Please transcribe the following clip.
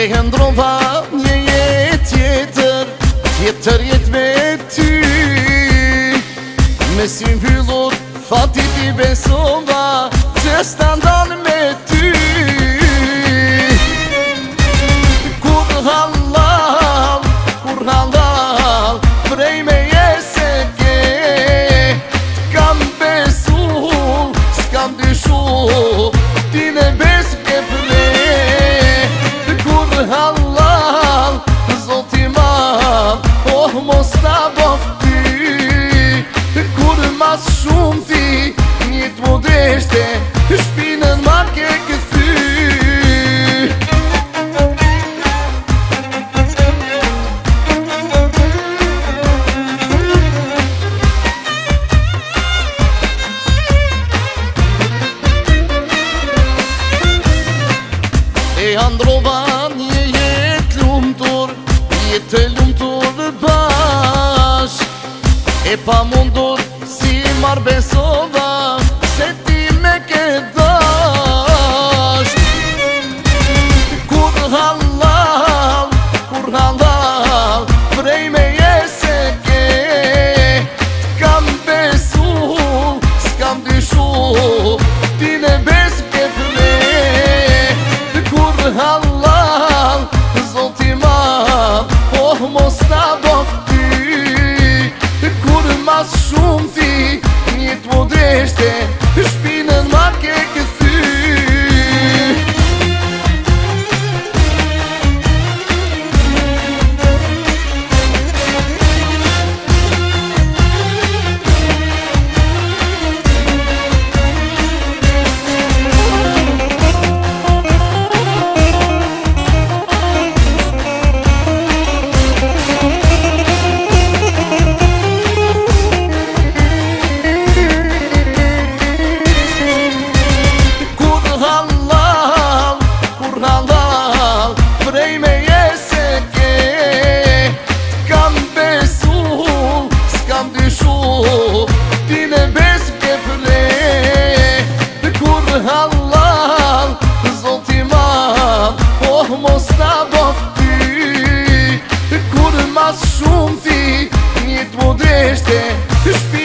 e ndrova një jetër tjetër Tjetër jet me ty Me si fatit i besova Që standan me ty Oh, mos të bëfti Kur mas shumë ti Një të modeshte Shpinën ma ke këthy E androban një jetë lumëtur Jetë lumëtur E pa mundur, si marrë beso Room. halal Zoti mam Oh po mos ta Kur mas shumë ti Një të mudreshte Shpi